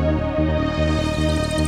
Música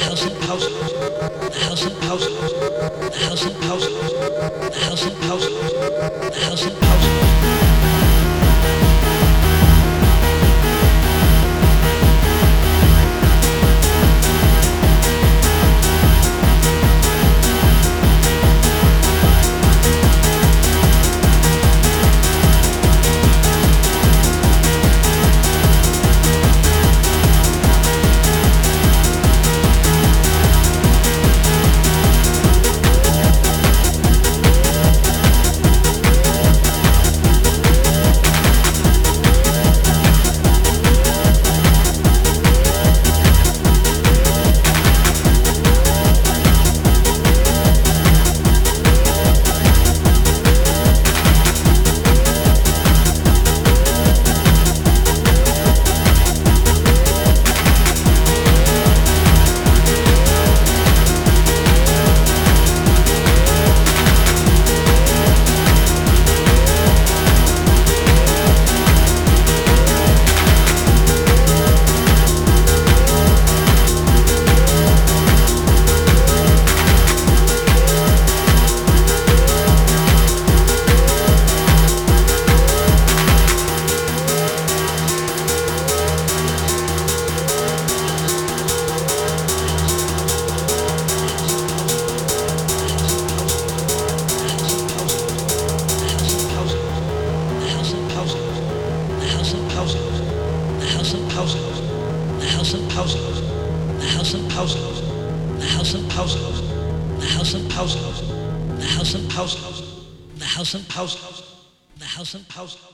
house house. House house. House house the house and house house the house and house house the house and house house the house and house house the house and house house the house and house house the house and house house